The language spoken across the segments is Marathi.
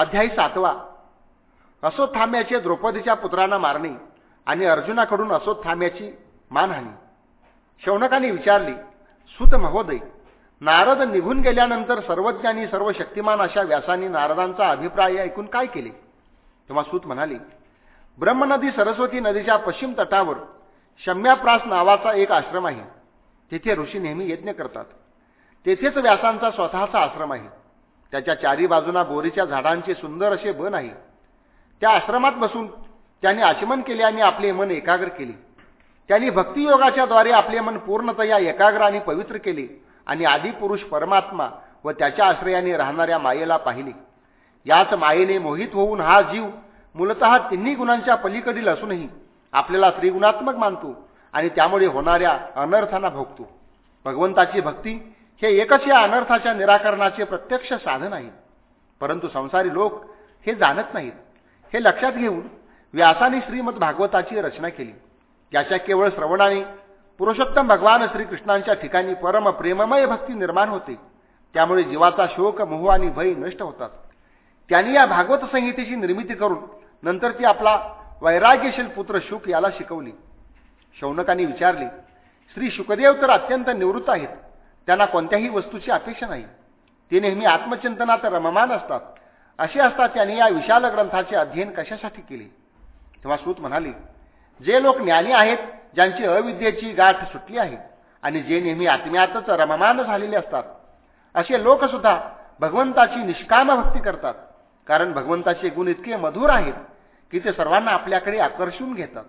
अध्यायी सातवा असोत्थाम्याचे द्रौपदीच्या पुत्रांना मारणे आणि अर्जुनाकडून असोत्थाम्याची मानहानी शौनकाने विचारली सुत महोदय नारद निघून गेल्यानंतर सर्वज्ञानी सर्व शक्तिमान अशा व्यासांनी नारदांचा अभिप्राय ऐकून काय केले? तेव्हा सूत म्हणाले ब्रह्मनदी सरस्वती नदीच्या पश्चिम तटावर शम्याप्रास नावाचा एक आश्रम आहे. तेथे ऋषी नेहमी यज्ञ करतात. तेथेच व्यासांचा स्वतःचा आश्रम आहे. त्याच्या चारी बाजूना बोरीच्या झाडांचे सुंदर असे बन आहे. त्या आश्रमात बसून त्याने आचमन केले आणि आपले मन एकाग्र केले. त्यांनी भक्तियोगाच्या द्वारे आपले मन पूर्णतया एकाग्र आणि पवित्र केले आणि आदिपुरुष परमात्मा व त्याच्या आश्रयाने राहणाऱ्या मायेला पाहिले. याच मायेने मोहित होऊन हा जीव मूलत तिन्ही गुणांच्या पलीकडील असूनही आपल्याला त्रिगुणात्मक मानतो आणि त्यामुळे होणाऱ्या अनर्थांना भोगतो. भगवंताची भक्ती हे एकच या अनर्थाच्या निराकरणाचे प्रत्यक्ष साधन आहे. परंतु संसारी लोक हे जाणत नाहीत. हे लक्षात घेऊन व्यासाने श्रीमद भागवताची रचना केली. याच्या केवळ श्रवणाने पुरुषोत्तम भगवान श्रीकृष्णांच्या ठिकाणी परम प्रेममय भक्ती निर्माण होते. त्यामुळे जीवाचा शोक मोह आणि भय नष्ट होतात. त्यांनी या भागवत संहितेची निर्मिती करून नंतर ती आपला वैराग्यशील पुत्र शुक याला शिकवली. शौनकाने विचारले श्री शुकदेव तर अत्यंत निवृत्त आहेत. त्यांना कोणत्याही वस्तूची अपेक्षा नाही. ते नेहमी आत्मचिंतनात रममान असतात. असे असतात त्यांनी या विशाल ग्रंथाचे अध्ययन कशासाठी केले? तेव्हा सूत म्हणाले जे लोक ज्ञानी आहेत ज्यांची अविद्येची गाठ सुटली आहे आणि जे नेहमी आत्म्यातच रममान झालेले असतात असे लोक सुद्धा भगवंताची निष्काम भक्ती करतात. कारण भगवंताचे गुण इतके मधुर आहेत की ते सर्वांना आपल्याकडे आकर्षून घेतात.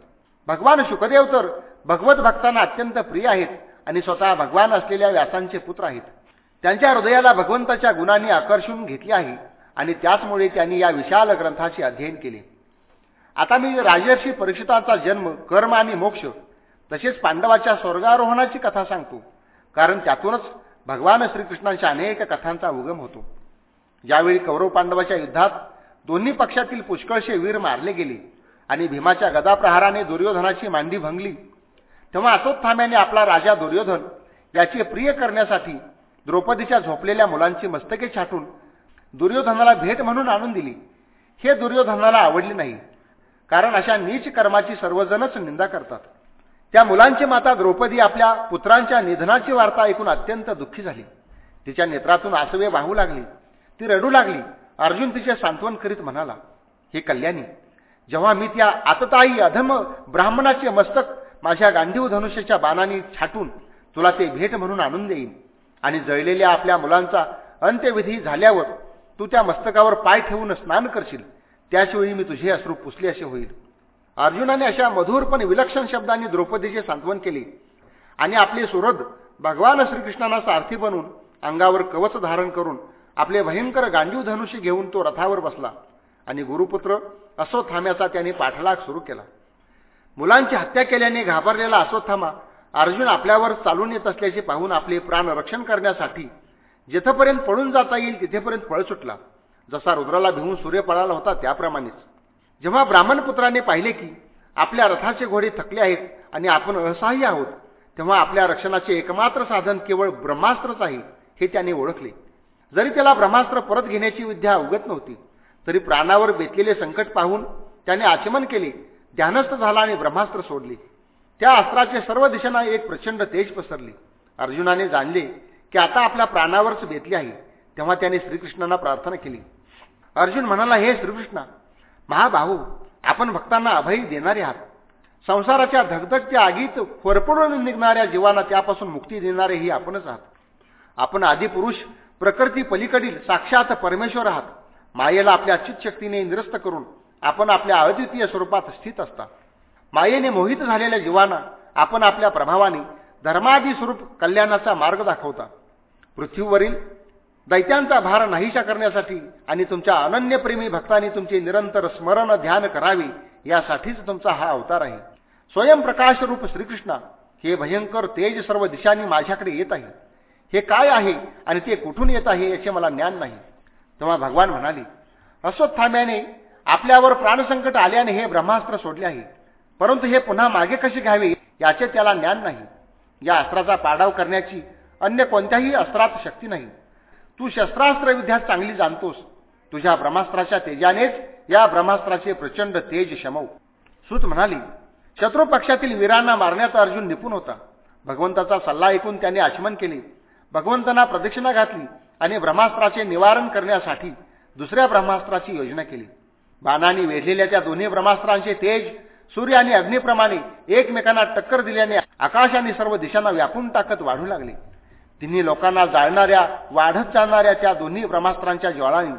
भगवान शुकदेव तर भगवत भक्तांना अत्यंत प्रिय आहेत. आणि स्वतः भगवान असलेल्या व्यासांचे पुत्र आहेत. त्यांच्या हृदयाला भगवंताच्या गुणांनी आकर्षून घेतले आहे आणि त्याचमुळे त्यांनी या विशाल ग्रंथाचे अध्ययन केले. आता मी राजर्षी परीक्षिताचा जन्म कर्म आणि मोक्ष तसेच पांडवाच्या स्वर्गारोहणाची कथा सांगतो कारण त्यातूनच भगवान श्रीकृष्णांच्या अनेक कथांचा उगम होतो. ज्यावेळी कौरव पांडवाच्या युद्धात दोन्ही पक्षातील पुष्कळशे वीर मारले गेले आणि भीमाच्या गदाप्रहाराने दुर्योधनाची मांडी भंगली तेव्हा अतोत्थाम्याने आपला राजा दुर्योधन याचे प्रिय करण्यासाठी द्रौपदीच्या झोपलेल्या मुलांची मस्तके छाटून दुर्योधनाला भेट म्हणून आणून दिली. हे दुर्योधनाला आवडले नाही कारण अशा नीच कर्माची सर्वजणच निंदा करतात. त्या मुलांची माता द्रौपदी आपल्या पुत्रांच्या निधनाची वार्ता ऐकून अत्यंत दुःखी झाली. तिच्या नेत्रातून आसवे वाहू लागली ती रडू लागली. अर्जुन तिचे सांत्वन करीत म्हणाला हे कल्याणी जेव्हा मी त्या आतताई अधम ब्राह्मणाचे मस्तक माझ्या गांधीव धनुष्याच्या बाणाने छाटून तुला ते भेट म्हणून आणून देईन. आणि जळलेल्या आपल्या मुलांचा अंत्यविधी झाल्यावर तू त्या मस्तकावर पाय ठेवून स्नान करशील. त्याचवेळी मी तुझे अश्रू पुसले असे होईल. अर्जुनाने अशा मधुर पण विलक्षण शब्दांनी द्रौपदीचे सांत्वन केले. आणि आपले सुरद भगवान श्रीकृष्णांना सारथी बनून अंगावर कवच धारण करून आपले भयंकर गांडीव धनुष्य घेऊन तो रथावर बसला. आणि गुरुपुत्र असो थांब्याचा त्याने पाठलाग सुरू केला. मुलांची हत्या केल्याने घाबरलेला अश्वत्थामा अर्जुन आपल्यावर चालून येत असल्याचे पाहून आपले प्राण रक्षण करण्यासाठी जिथपर्यंत पळून जाता येईल तिथेपर्यंत पळ सुटला. जसा रुद्राला भिवून सूर्य पळाला होता त्याप्रमाणेच. जेव्हा ब्राह्मणपुत्राने पाहिले की आपल्या रथाचे घोडे थकले आहेत आणि आपण असहाय्य आहोत तेव्हा आपल्या रक्षणाचे एकमात्र साधन केवळ ब्रह्मास्त्रच आहे हे त्याने ओळखले. जरी त्याला ब्रह्मास्त्र परत घेण्याची विद्या उगत नव्हती तरी प्राणावर बेतलेले संकट पाहून त्याने आचमन केले ध्यानस्थ झाला आणि ब्रह्मास्त्र सोडले. त्या अस्त्राचे सर्व दिशांना एक प्रचंड तेज पसरले. अर्जुनाने जाणले की आता आपल्या प्राणावरच बेतले आहे. तेव्हा त्याने श्रीकृष्णांना प्रार्थना केली. अर्जुन म्हणाला हे श्रीकृष्णा महाभाऊ आपण भक्तांना अभय देणारे आहात. संसाराच्या धगधगत्या आगीत होरपडून निघणाऱ्या जीवांना त्यापासून मुक्ती देणारे ही आपणच आहात. आपण आदिपुरुष प्रकृती पलीकडील साक्षात परमेश्वर आहात. मायेला आपल्या चितशक्तीने निरस्त करून आपण आपल्या अद्वितीय स्वरूपात स्थित असता. मायेने मोहित झालेल्या जीवांना आपण आपल्या प्रभावाने धर्मादी स्वरूप कल्याणाचा मार्ग दाखवता. पृथ्वीवरील दैत्यांचा भार नाहीशा करण्यासाठी आणि तुमच्या अनन्यप्रेमी भक्तांनी तुमचे निरंतर स्मरण ध्यान करावे यासाठीच तुमचा हा अवतार आहे. स्वयंप्रकाश रूप श्रीकृष्णा हे भयंकर तेज सर्व दिशांनी माझ्याकडे येत आहे. हे काय आहे आणि ते कुठून येत आहे याचे मला ज्ञान नाही. तेव्हा भगवान म्हणाले अश्वत्थाम्याने आपल्यावर प्राणसंकट आल्याने हे ब्रह्मास्त्र सोडले आहे. परंतु हे पुन्हा मागे कसे घ्यावे याचे त्याला ज्ञान नाही. या अस्त्राचा पाडाव करण्याची अन्य कोणत्याही अस्त्रात शक्ती नाही. तू शस्त्रास्त्र विद्यात चांगली जाणतोस. तुझ्या ब्रह्मास्त्राच्या तेजानेच या ब्रह्मास्त्राचे प्रचंड तेज शमव. सूत म्हणाली शत्रू पक्षातील वीरांना मारण्याचा अर्जुन निपुण होता. भगवंताचा सल्ला ऐकून त्याने आचमन केले. भगवंतांना प्रदक्षिणा घातली आणि ब्रह्मास्त्राचे निवारण करण्यासाठी दुसऱ्या ब्रह्मास्त्राची योजना केली. बाणाने वेढलेल्या त्या दोन्ही ब्रह्मास्त्रांचे तेज सूर्य आणि अग्निप्रमाणे एकमेकांना टक्कर दिल्याने आकाश आणि सर्व दिशांना व्यापून टाकत वाढू लागले. तिन्ही लोकांना जाळणाऱ्या वाढत चालणाऱ्या त्या दोन्ही ब्रह्मास्त्रांच्या ज्वाळांनी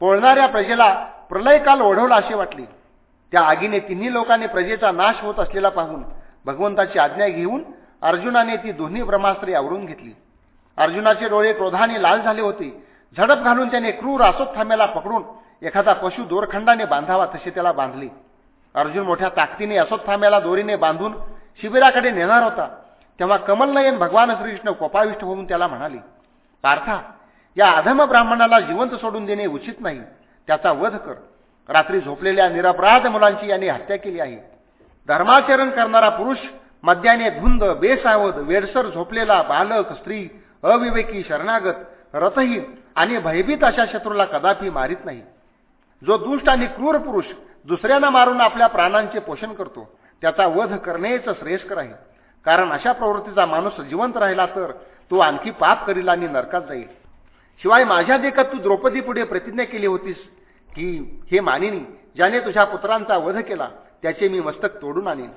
पोळणाऱ्या प्रजेला प्रलयकाल ओढवला असे वाटले. त्या आगीने तिन्ही लोकांनी प्रजेचा नाश होत असलेला पाहून भगवंताची आज्ञा घेऊन अर्जुनाने ती दोन्ही ब्रह्मास्त्रे आवरून घेतली. अर्जुनाचे डोळे क्रोधाने लाल झाले होते. झडप घालून त्याने क्रूर थांब्याला पकडून एखादा पशु दोरखंडाने बांधावा तसे त्याला बांधले. अर्जुन मोठ्या ताकदीने थांब्याला दोरीने बांधून शिबिराकडे नेणार होता. तेव्हा कमलनयन भगवान श्रीकृष्ण कोपाविष्ट होऊन त्याला म्हणाले पार्था या अधम ब्राह्मणाला जिवंत सोडून देणे उचित नाही. त्याचा वध कर. रात्री झोपलेल्या निरपराध मुलांची यांनी हत्या केली आहे. धर्माचरण करणारा पुरुष मद्याने धुंद बेसावध वेडसर झोपलेला बालक स्त्री अविवेकी शरणागत रथहीन आणि भयभीत अशा शत्रूला कदापि मारित नाही. जो दुष्ट आणि क्रूर पुरुष दुसऱ्यांना मारून आपल्या प्राणांचे पोषण करतो त्याचा वध करणेच श्रेयस्कर आहे कारण अशा प्रवृत्तीचा माणूस जिवंत राहिला तर तो आणखी पाप करील आणि नरकात जाईल. शिवाय माझ्या देखत तू द्रौपदी पुढे प्रतिज्ञा केली होतीस की हे मानिनी ज्याने तुझ्या पुत्रांचा वध केला त्याचे मी मस्तक तोडून आणेन.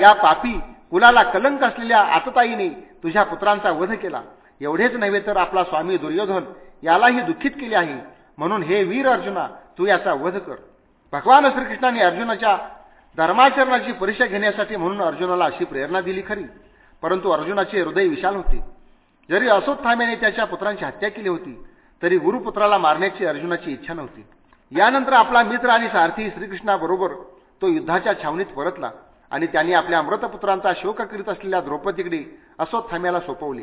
या पापी कुलाला कलंक असलेल्या आतताईने तुझ्या पुत्रांचा वध केला. एवढेच नव्हे तर आपला स्वामी दुर्योधन यालाही दुःखित केले आहे. म्हणून हे वीर अर्जुना तू याचा वध कर. भगवान श्रीकृष्णाने अर्जुनाच्या धर्माचरणाची परीक्षा घेण्यासाठी म्हणून अर्जुनाला अशी प्रेरणा दिली खरी. परंतु अर्जुनाचे हृदय विशाल होते. जरी असोत्थाम्याने त्याच्या पुत्रांची हत्या केली होती तरी गुरुपुत्राला मारण्याची अर्जुनाची इच्छा नव्हती. यानंतर आपला मित्र आणि सारथी श्रीकृष्णाबरोबर तो युद्धाच्या छावणीत परतला आणि त्यांनी आपल्या अमृतपुत्रांचा शोक करीत असलेल्या द्रौपदीकडे असोत्थाम्याला सोपवले.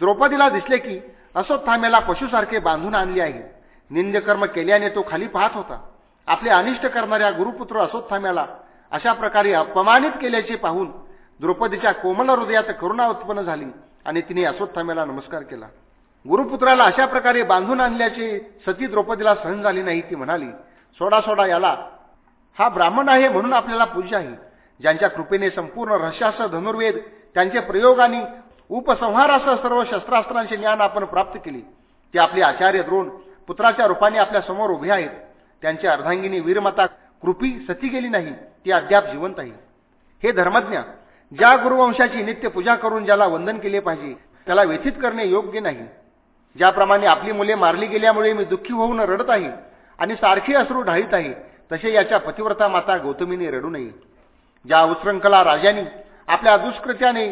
द्रौपदीला दिसले की असोत्थाम्याला पशुसारखे बांधून आणले आहे. निंदकर्म केल्याने तो खाली पाहत होता. आपले अनिष्ट करणाऱ्या गुरुपुत्र असोत्थाम्याला अशा प्रकारे अपमानित केल्याचे पाहून द्रौपदीच्या कोमल हृदयात करुणा उत्पन्न झाली आणि तिने अश्वत्थाम्याला नमस्कार केला. गुरुपुत्राला अशा प्रकारे बांधून आणल्याचे सती द्रौपदीला सहन झाली नाही ती म्हणाली सोडा सोडा याला. हा ब्राह्मण आहे म्हणून आपल्याला पूज्य आहे. ज्यांच्या कृपेने संपूर्ण रहस्यासह धनुर्वेद त्यांचे प्रयोग आणि उपसंहारासह सर्व शस्त्रास्त्रांचे ज्ञान आपण प्राप्त केले. ते आपले आचार्य द्रोण पुत्राच्या रूपाने आपल्यासमोर उभे आहेत. त्यांच्या अर्धांगिनी वीरमता कृपी सती गेली नाही ती अद्याप जिवंत आहे. हे धर्मज्ञ ज्या गुरुवंशाची नित्य पूजा करून ज्याला वंदन केले पाहिजे त्याला व्यथित करणे योग्य नाही. ज्याप्रमाणे आपली मुले मारली गेल्यामुळे मी दुःखी होऊन रडत आहे आणि सारखी अश्रू ढाळीत आहे तसे याच्या पतिव्रता माता गौतमीने रडू नये. ज्या उच्रंखला राजांनी आपल्या दुष्कृत्याने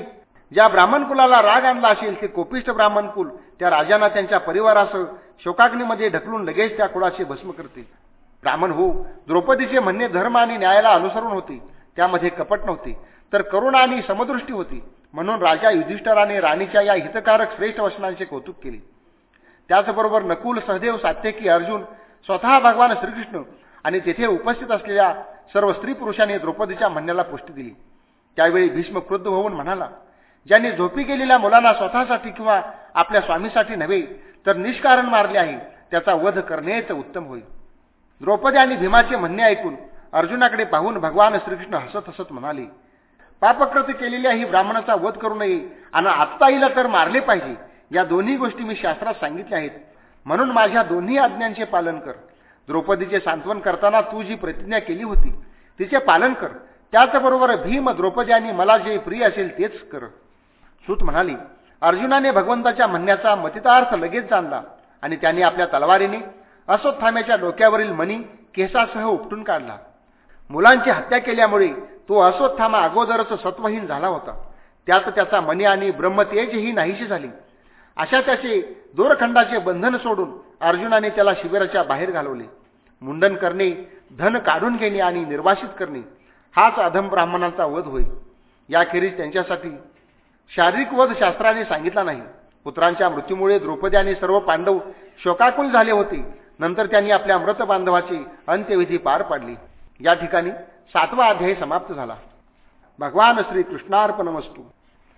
ज्या ब्राह्मण कुलाला राग आणला असेल ते कोपिष्ट ब्राह्मण कुल त्या राजांना त्यांच्या परिवारासह शोकाग्नीमध्ये ढकलून लगेच त्या कुळाचे भस्म करतील. ब्राह्मण हो द्रौपदीचे म्हणणे धर्म आणि न्यायाला अनुसरून होते त्यामध्ये कपट नव्हते तर करुणा आणि समदृष्टी होती. म्हणून राजा युधिष्ठराने राणीच्या या हितकारक श्रेष्ठ वचनांचे कौतुक केले. त्याचबरोबर नकुल सहदेव सात्यकी अर्जुन स्वतः भगवान श्रीकृष्ण आणि तेथे उपस्थित असलेल्या सर्व स्त्री पुरुषांनी द्रौपदीच्या म्हणण्याला पुष्टी दिली. त्यावेळी भीष्म क्रुद्ध होऊन म्हणाला ज्यांनी झोपी गेलेल्या मुलांना स्वतःसाठी किंवा आपल्या स्वामीसाठी नव्हे तर निष्कारण मारले आहे त्याचा वध करणेच उत्तम होईल. द्रौपदी आणि भीमाचे म्हणणे ऐकून अर्जुनाकडे पाहून भगवान श्रीकृष्ण हसत हसत म्हणाले पापकृती केलेल्या ही ब्राह्मणाचा वध करू नये आणि आत्ता हिला तर मारले पाहिजे या दोन्ही गोष्टी मी शास्त्रात सांगितल्या आहेत. म्हणून माझ्या दोन्ही आज्ञांचे पालन कर. द्रौपदीचे सांत्वन करताना तू जी प्रतिज्ञा केली होती तिचे पालन कर. त्याचबरोबर भीम द्रौपदी आणि मला जे प्रिय असेल तेच कर. सूत म्हणाली अर्जुनाने भगवंताच्या म्हणण्याचा मतितार्थ लगेच जाणला आणि त्याने आपल्या तलवारीने अश्वत्थाम्याच्या डोक्यावरील मणी केसासह उपटून काढला. मुलांची हत्या केल्यामुळे तो अश्वत्थामा अगोदरच सत्वहीन झाला होता. त्यात त्याचा मनी आणि ब्रह्मतेजही नाहीशी झाली. अशा त्याचे दोरखंडाचे बंधन सोडून अर्जुनाने त्याला शिबिराच्या बाहेर घालवले. मुंडन करणे धन काढून घेणे आणि निर्वासित करणे हाच अधम ब्राह्मणांचा वध होईल याखेरीज त्यांच्यासाठी शारीरिक वध शास्त्राने सांगितला नाही. पुत्रांच्या मृत्यूमुळे द्रौपदी आणि सर्व पांडव शोकाकुल झाले होते. नंतर त्यांनी आपल्या मृत बांधवाची अंत्यविधी पार पाडली. या ठिकाणी सातवा अध्याय समाप्त झाला. भगवान श्री कृष्णार्पण